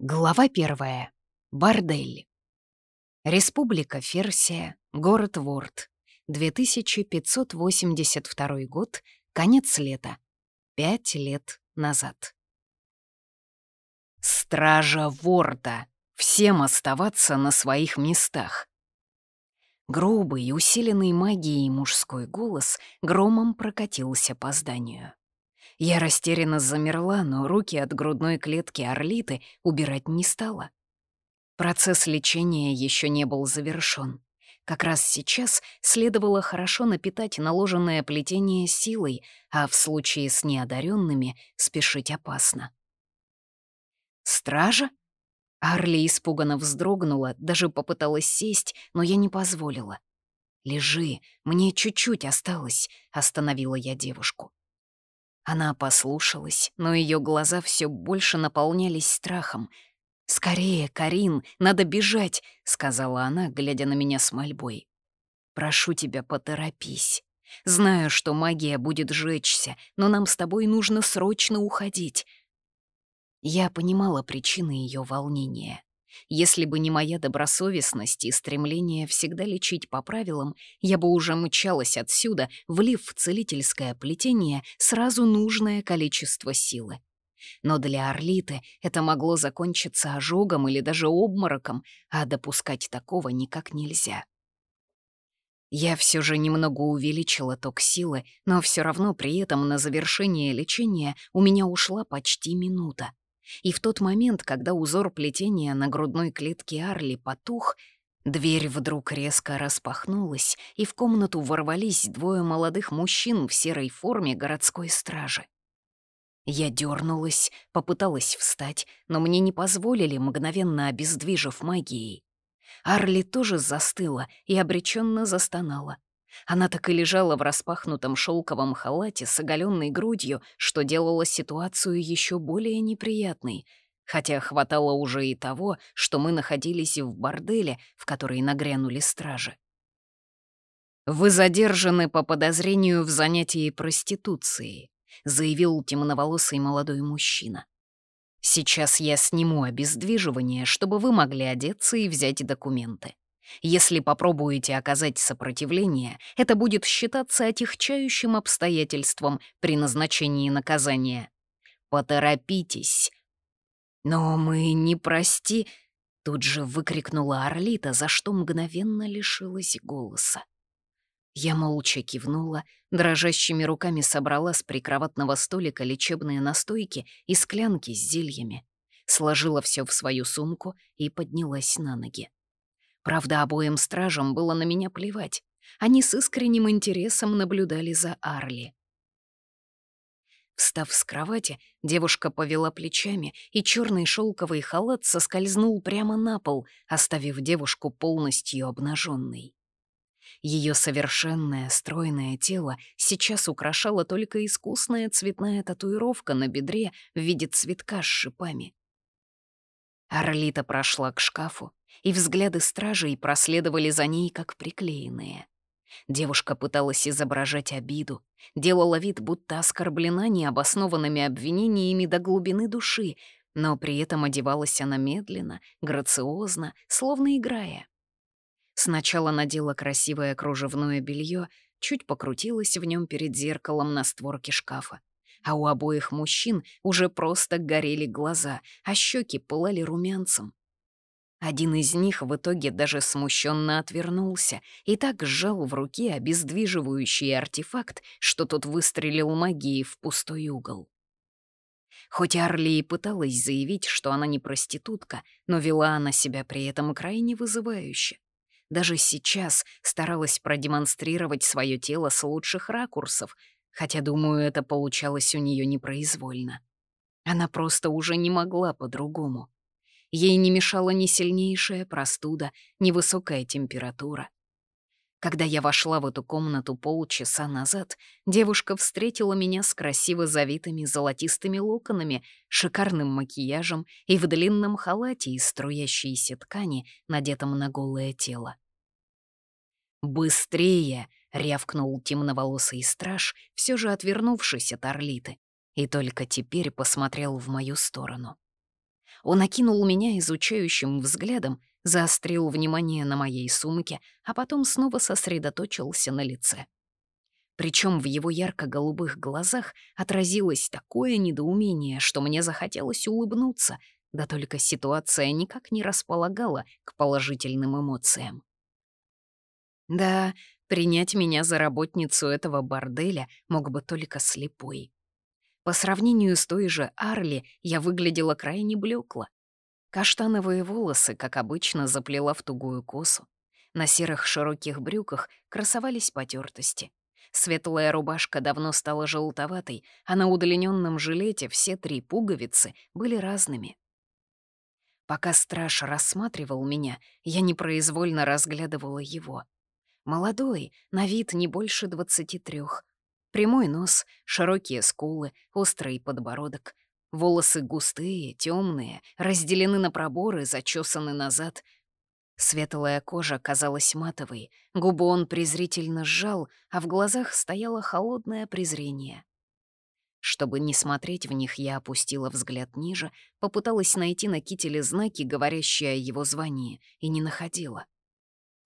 Глава первая. Бордель. Республика Ферсия, город Ворд. 2582 год, конец лета. Пять лет назад. Стража Ворда! Всем оставаться на своих местах. Грубый, усиленный магией мужской голос громом прокатился по зданию. Я растерянно замерла, но руки от грудной клетки орлиты убирать не стала. Процесс лечения еще не был завершен. Как раз сейчас следовало хорошо напитать наложенное плетение силой, а в случае с неодаренными спешить опасно. «Стража?» Арли испуганно вздрогнула, даже попыталась сесть, но я не позволила. «Лежи, мне чуть-чуть осталось», — остановила я девушку. Она послушалась, но ее глаза все больше наполнялись страхом. «Скорее, Карин, надо бежать», — сказала она, глядя на меня с мольбой. «Прошу тебя, поторопись. Знаю, что магия будет жечься, но нам с тобой нужно срочно уходить». Я понимала причины ее волнения. Если бы не моя добросовестность и стремление всегда лечить по правилам, я бы уже мчалась отсюда, влив в целительское плетение сразу нужное количество силы. Но для Орлиты это могло закончиться ожогом или даже обмороком, а допускать такого никак нельзя. Я все же немного увеличила ток силы, но все равно при этом на завершение лечения у меня ушла почти минута. И в тот момент, когда узор плетения на грудной клетке Арли потух, дверь вдруг резко распахнулась, и в комнату ворвались двое молодых мужчин в серой форме городской стражи. Я дернулась, попыталась встать, но мне не позволили, мгновенно обездвижив магией. Арли тоже застыла и обреченно застонала. Она так и лежала в распахнутом шелковом халате с оголенной грудью, что делало ситуацию еще более неприятной, хотя хватало уже и того, что мы находились в борделе, в который нагрянули стражи. «Вы задержаны по подозрению в занятии проституцией», заявил темноволосый молодой мужчина. «Сейчас я сниму обездвиживание, чтобы вы могли одеться и взять документы. Если попробуете оказать сопротивление, это будет считаться отягчающим обстоятельством при назначении наказания. Поторопитесь. Но мы не прости... Тут же выкрикнула Орлита, за что мгновенно лишилась голоса. Я молча кивнула, дрожащими руками собрала с прикроватного столика лечебные настойки и склянки с зельями, сложила все в свою сумку и поднялась на ноги. Правда, обоим стражам было на меня плевать. Они с искренним интересом наблюдали за Арли. Встав с кровати, девушка повела плечами, и черный шелковый халат соскользнул прямо на пол, оставив девушку полностью обнаженной. Ее совершенное стройное тело сейчас украшала только искусная цветная татуировка на бедре в виде цветка с шипами. Орлита прошла к шкафу, и взгляды стражей проследовали за ней, как приклеенные. Девушка пыталась изображать обиду, делала вид, будто оскорблена необоснованными обвинениями до глубины души, но при этом одевалась она медленно, грациозно, словно играя. Сначала надела красивое кружевное белье, чуть покрутилась в нем перед зеркалом на створке шкафа. А у обоих мужчин уже просто горели глаза, а щеки пылали румянцем. Один из них в итоге даже смущенно отвернулся и так сжал в руке обездвиживающий артефакт, что тот выстрелил магией в пустой угол. Хоть Арли и пыталась заявить, что она не проститутка, но вела она себя при этом крайне вызывающе. Даже сейчас старалась продемонстрировать свое тело с лучших ракурсов, хотя, думаю, это получалось у нее непроизвольно. Она просто уже не могла по-другому. Ей не мешала ни сильнейшая простуда, ни высокая температура. Когда я вошла в эту комнату полчаса назад, девушка встретила меня с красиво завитыми золотистыми локонами, шикарным макияжем и в длинном халате из струящейся ткани, надетом на голое тело. «Быстрее!» — рявкнул темноволосый страж, все же отвернувшись от Орлиты, и только теперь посмотрел в мою сторону. Он окинул меня изучающим взглядом, заострил внимание на моей сумке, а потом снова сосредоточился на лице. Причем в его ярко-голубых глазах отразилось такое недоумение, что мне захотелось улыбнуться, да только ситуация никак не располагала к положительным эмоциям. Да, принять меня за работницу этого борделя мог бы только слепой. По сравнению с той же Арли я выглядела крайне блекло. Каштановые волосы, как обычно, заплела в тугую косу. На серых широких брюках красовались потертости. Светлая рубашка давно стала желтоватой, а на удлиненном жилете все три пуговицы были разными. Пока страж рассматривал меня, я непроизвольно разглядывала его. Молодой, на вид не больше двадцати трех. Прямой нос, широкие скулы, острый подбородок. Волосы густые, темные, разделены на проборы, зачесаны назад — Светлая кожа казалась матовой, губы он презрительно сжал, а в глазах стояло холодное презрение. Чтобы не смотреть в них, я опустила взгляд ниже, попыталась найти на кителе знаки, говорящие о его звании, и не находила.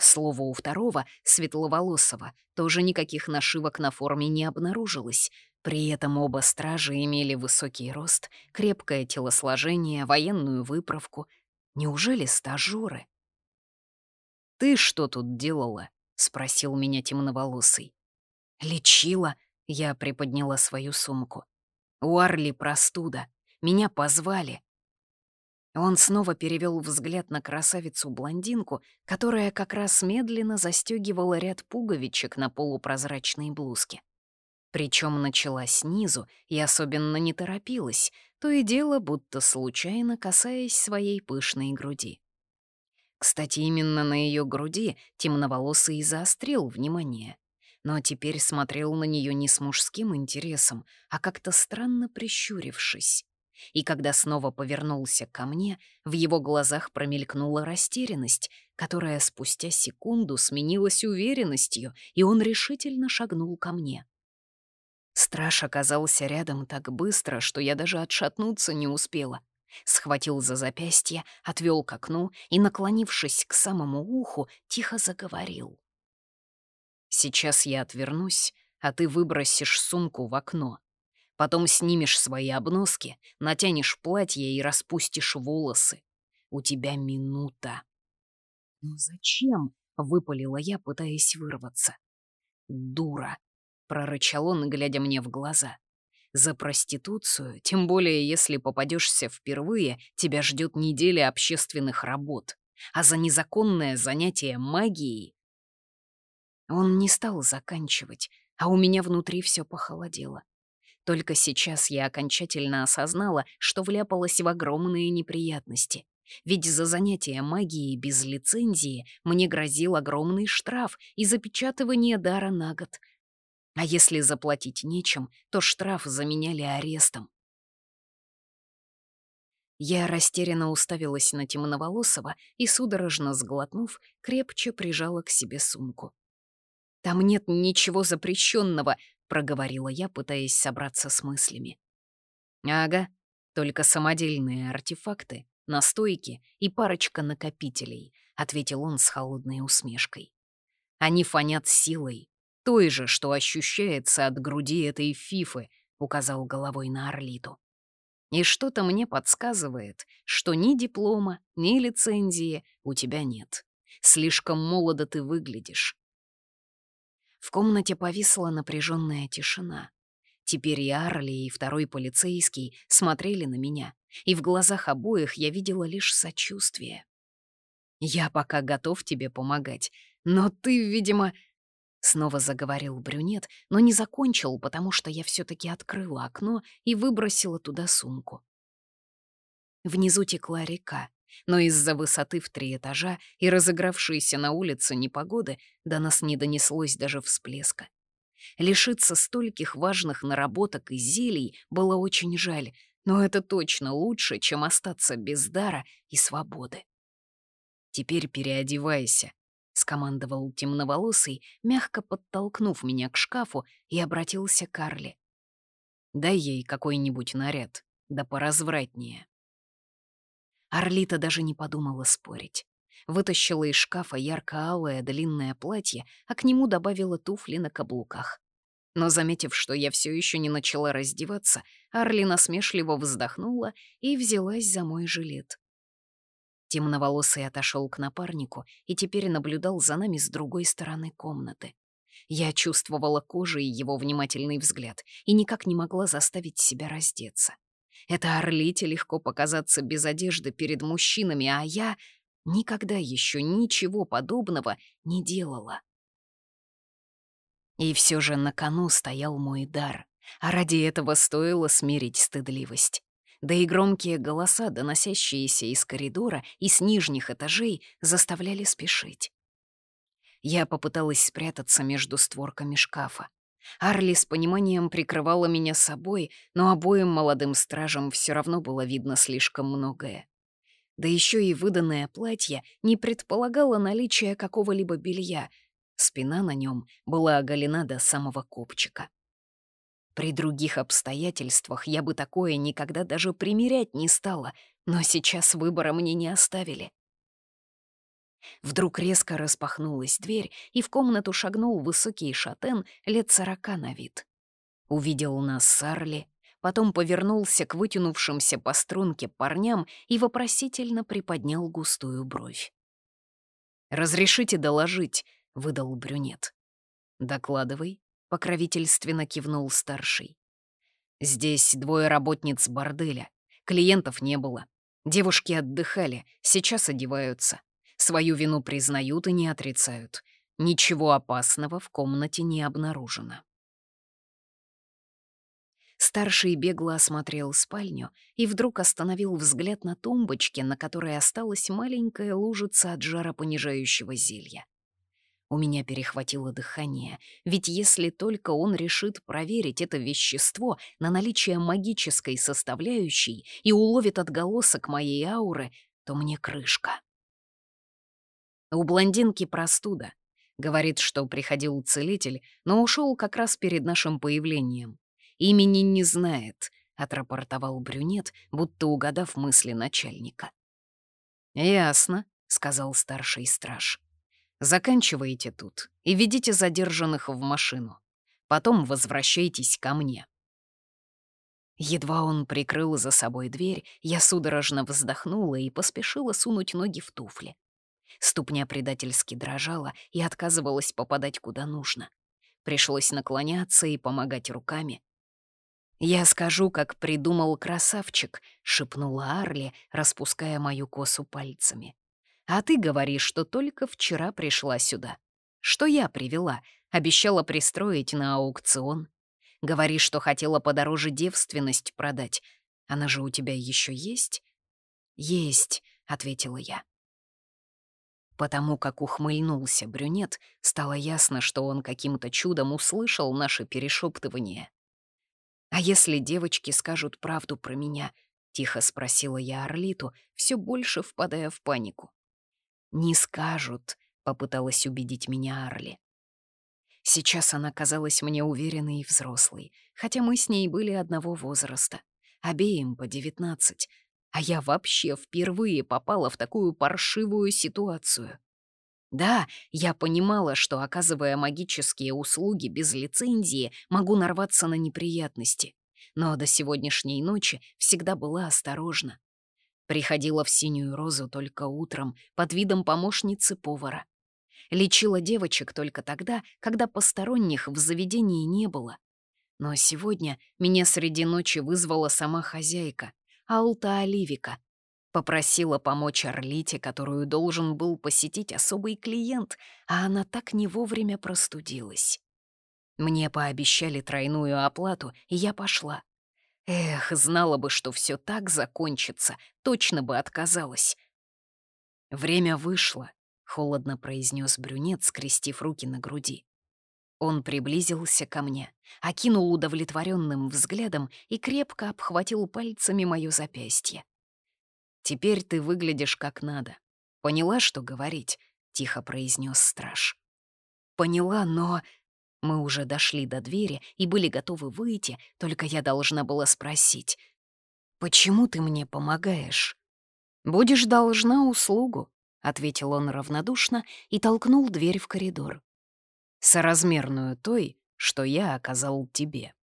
К слову, у второго, светловолосого, тоже никаких нашивок на форме не обнаружилось. При этом оба стражи имели высокий рост, крепкое телосложение, военную выправку. Неужели стажёры? «Ты что тут делала?» — спросил меня темноволосый. «Лечила», — я приподняла свою сумку. «У Арли простуда. Меня позвали». Он снова перевел взгляд на красавицу-блондинку, которая как раз медленно застегивала ряд пуговичек на полупрозрачной блузке. Причем начала снизу и особенно не торопилась, то и дело будто случайно касаясь своей пышной груди. Кстати, именно на ее груди темноволосый и заострил внимание. Но теперь смотрел на нее не с мужским интересом, а как-то странно прищурившись. И когда снова повернулся ко мне, в его глазах промелькнула растерянность, которая спустя секунду сменилась уверенностью, и он решительно шагнул ко мне. Страж оказался рядом так быстро, что я даже отшатнуться не успела. Схватил за запястье, отвел к окну и, наклонившись к самому уху, тихо заговорил. «Сейчас я отвернусь, а ты выбросишь сумку в окно. Потом снимешь свои обноски, натянешь платье и распустишь волосы. У тебя минута». «Ну зачем?» — выпалила я, пытаясь вырваться. «Дура!» — прорычал он, глядя мне в глаза. За проституцию, тем более если попадешься впервые, тебя ждет неделя общественных работ. А за незаконное занятие магией... Он не стал заканчивать, а у меня внутри все похолодело. Только сейчас я окончательно осознала, что вляпалась в огромные неприятности. Ведь за занятие магией без лицензии мне грозил огромный штраф и запечатывание дара на год, а если заплатить нечем, то штраф заменяли арестом. Я растерянно уставилась на темноволосого и, судорожно сглотнув, крепче прижала к себе сумку. «Там нет ничего запрещенного, проговорила я, пытаясь собраться с мыслями. «Ага, только самодельные артефакты, настойки и парочка накопителей», — ответил он с холодной усмешкой. «Они фонят силой, той же, что ощущается от груди этой фифы», — указал головой на Орлиту. «И что-то мне подсказывает, что ни диплома, ни лицензии у тебя нет. Слишком молодо ты выглядишь». В комнате повисла напряженная тишина. Теперь и Арли, и второй полицейский смотрели на меня, и в глазах обоих я видела лишь сочувствие. «Я пока готов тебе помогать, но ты, видимо, Снова заговорил брюнет, но не закончил, потому что я все таки открыла окно и выбросила туда сумку. Внизу текла река, но из-за высоты в три этажа и разыгравшейся на улице непогоды до нас не донеслось даже всплеска. Лишиться стольких важных наработок и зелий было очень жаль, но это точно лучше, чем остаться без дара и свободы. «Теперь переодевайся», скомандовал темноволосый, мягко подтолкнув меня к шкафу и обратился к Карле. «Дай ей какой-нибудь наряд, да поразвратнее». Орлита даже не подумала спорить. Вытащила из шкафа ярко-алое длинное платье, а к нему добавила туфли на каблуках. Но, заметив, что я все еще не начала раздеваться, Арли насмешливо вздохнула и взялась за мой жилет. Темноволосый отошел к напарнику и теперь наблюдал за нами с другой стороны комнаты. Я чувствовала кожей его внимательный взгляд и никак не могла заставить себя раздеться. Это Орлите легко показаться без одежды перед мужчинами, а я никогда еще ничего подобного не делала. И все же на кону стоял мой дар, а ради этого стоило смирить стыдливость. Да и громкие голоса, доносящиеся из коридора и с нижних этажей, заставляли спешить. Я попыталась спрятаться между створками шкафа. Арли с пониманием прикрывала меня собой, но обоим молодым стражам все равно было видно слишком многое. Да еще и выданное платье не предполагало наличие какого-либо белья. Спина на нем была оголена до самого копчика. При других обстоятельствах я бы такое никогда даже примерять не стала, но сейчас выбора мне не оставили. Вдруг резко распахнулась дверь, и в комнату шагнул высокий шатен лет сорока на вид. Увидел нас Сарли, потом повернулся к вытянувшимся по струнке парням и вопросительно приподнял густую бровь. «Разрешите доложить», — выдал брюнет. «Докладывай», — покровительственно кивнул старший. «Здесь двое работниц борделя. Клиентов не было. Девушки отдыхали, сейчас одеваются. Свою вину признают и не отрицают. Ничего опасного в комнате не обнаружено. Старший бегло осмотрел спальню и вдруг остановил взгляд на тумбочке, на которой осталась маленькая лужица от жаропонижающего зелья. У меня перехватило дыхание, ведь если только он решит проверить это вещество на наличие магической составляющей и уловит отголосок моей ауры, то мне крышка. У блондинки простуда. Говорит, что приходил целитель, но ушел как раз перед нашим появлением. Имени не знает, отрапортовал брюнет, будто угадав мысли начальника. «Ясно», — сказал старший страж. «Заканчивайте тут и ведите задержанных в машину. Потом возвращайтесь ко мне». Едва он прикрыл за собой дверь, я судорожно вздохнула и поспешила сунуть ноги в туфли. Ступня предательски дрожала и отказывалась попадать куда нужно. Пришлось наклоняться и помогать руками. «Я скажу, как придумал красавчик», — шепнула Арли, распуская мою косу пальцами. «А ты говоришь, что только вчера пришла сюда. Что я привела? Обещала пристроить на аукцион. Говоришь, что хотела подороже девственность продать. Она же у тебя еще есть?» «Есть», — ответила я. Потому как ухмыльнулся брюнет, стало ясно, что он каким-то чудом услышал наше перешептывание. «А если девочки скажут правду про меня?» — тихо спросила я Орлиту, все больше впадая в панику. «Не скажут», — попыталась убедить меня Арли. Сейчас она казалась мне уверенной и взрослой, хотя мы с ней были одного возраста, обеим по девятнадцать, а я вообще впервые попала в такую паршивую ситуацию. Да, я понимала, что, оказывая магические услуги без лицензии, могу нарваться на неприятности. Но до сегодняшней ночи всегда была осторожна. Приходила в синюю розу только утром, под видом помощницы повара. Лечила девочек только тогда, когда посторонних в заведении не было. Но сегодня меня среди ночи вызвала сама хозяйка, Алта Оливика. Попросила помочь Орлите, которую должен был посетить особый клиент, а она так не вовремя простудилась. Мне пообещали тройную оплату, и я пошла. Эх, знала бы, что все так закончится, точно бы отказалась. Время вышло, — холодно произнес брюнет, скрестив руки на груди. Он приблизился ко мне, окинул удовлетворенным взглядом и крепко обхватил пальцами мое запястье. «Теперь ты выглядишь как надо. Поняла, что говорить?» — тихо произнес страж. «Поняла, но...» Мы уже дошли до двери и были готовы выйти, только я должна была спросить. «Почему ты мне помогаешь?» «Будешь должна услугу», — ответил он равнодушно и толкнул дверь в коридор. «Соразмерную той, что я оказал тебе».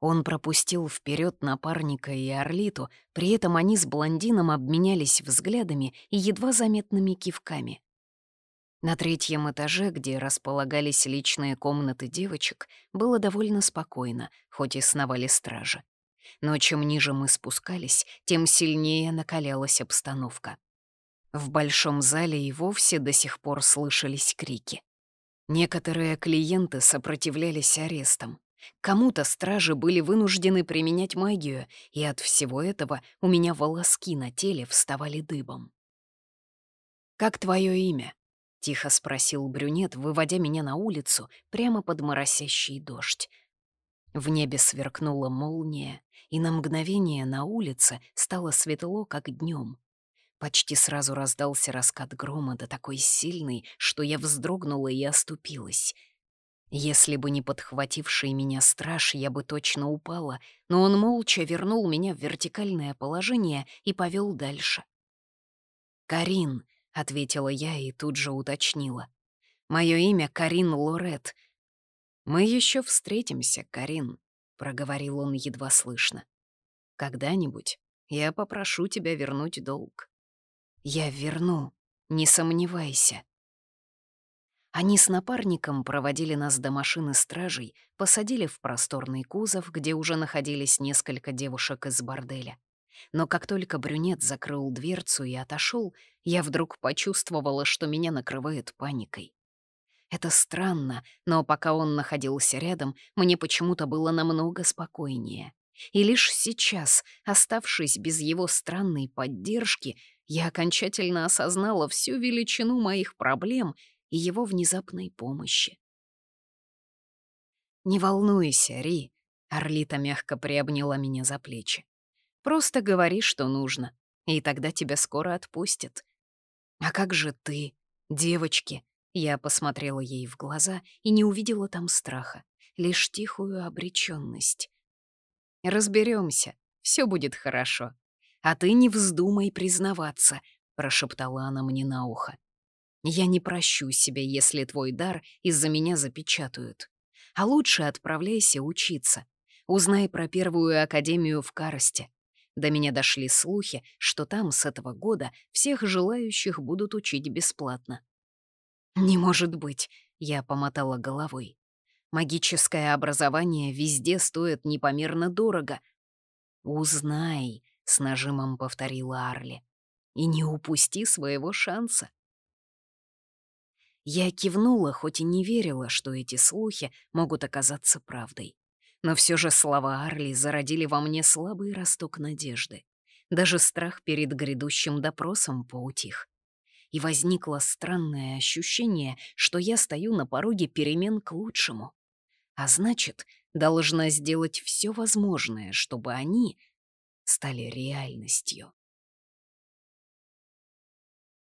Он пропустил вперед напарника и Орлиту, при этом они с блондином обменялись взглядами и едва заметными кивками. На третьем этаже, где располагались личные комнаты девочек, было довольно спокойно, хоть и сновали стражи. Но чем ниже мы спускались, тем сильнее накалялась обстановка. В большом зале и вовсе до сих пор слышались крики. Некоторые клиенты сопротивлялись арестам. Кому-то стражи были вынуждены применять магию, и от всего этого у меня волоски на теле вставали дыбом. «Как твое имя?» — тихо спросил брюнет, выводя меня на улицу прямо под моросящий дождь. В небе сверкнула молния, и на мгновение на улице стало светло, как днем. Почти сразу раздался раскат грома, да такой сильный, что я вздрогнула и оступилась. Если бы не подхвативший меня страж, я бы точно упала, но он молча вернул меня в вертикальное положение и повел дальше. «Карин», — ответила я и тут же уточнила. «Мое имя Карин Лорет». «Мы еще встретимся, Карин», — проговорил он едва слышно. «Когда-нибудь я попрошу тебя вернуть долг». «Я верну, не сомневайся». Они с напарником проводили нас до машины стражей, посадили в просторный кузов, где уже находились несколько девушек из борделя. Но как только брюнет закрыл дверцу и отошел, я вдруг почувствовала, что меня накрывает паникой. Это странно, но пока он находился рядом, мне почему-то было намного спокойнее. И лишь сейчас, оставшись без его странной поддержки, я окончательно осознала всю величину моих проблем и его внезапной помощи. «Не волнуйся, Ри», — Орлита мягко приобняла меня за плечи. Просто говори, что нужно, и тогда тебя скоро отпустят. А как же ты, девочки? Я посмотрела ей в глаза и не увидела там страха, лишь тихую обреченность. Разберемся, все будет хорошо. А ты не вздумай признаваться, прошептала она мне на ухо. Я не прощу себя, если твой дар из-за меня запечатают. А лучше отправляйся учиться. Узнай про первую академию в Каросте. До меня дошли слухи, что там с этого года всех желающих будут учить бесплатно. «Не может быть», — я помотала головой. «Магическое образование везде стоит непомерно дорого». «Узнай», — с нажимом повторила Арли, — «и не упусти своего шанса». Я кивнула, хоть и не верила, что эти слухи могут оказаться правдой. Но все же слова Арли зародили во мне слабый росток надежды. Даже страх перед грядущим допросом поутих. И возникло странное ощущение, что я стою на пороге перемен к лучшему. А значит, должна сделать все возможное, чтобы они стали реальностью.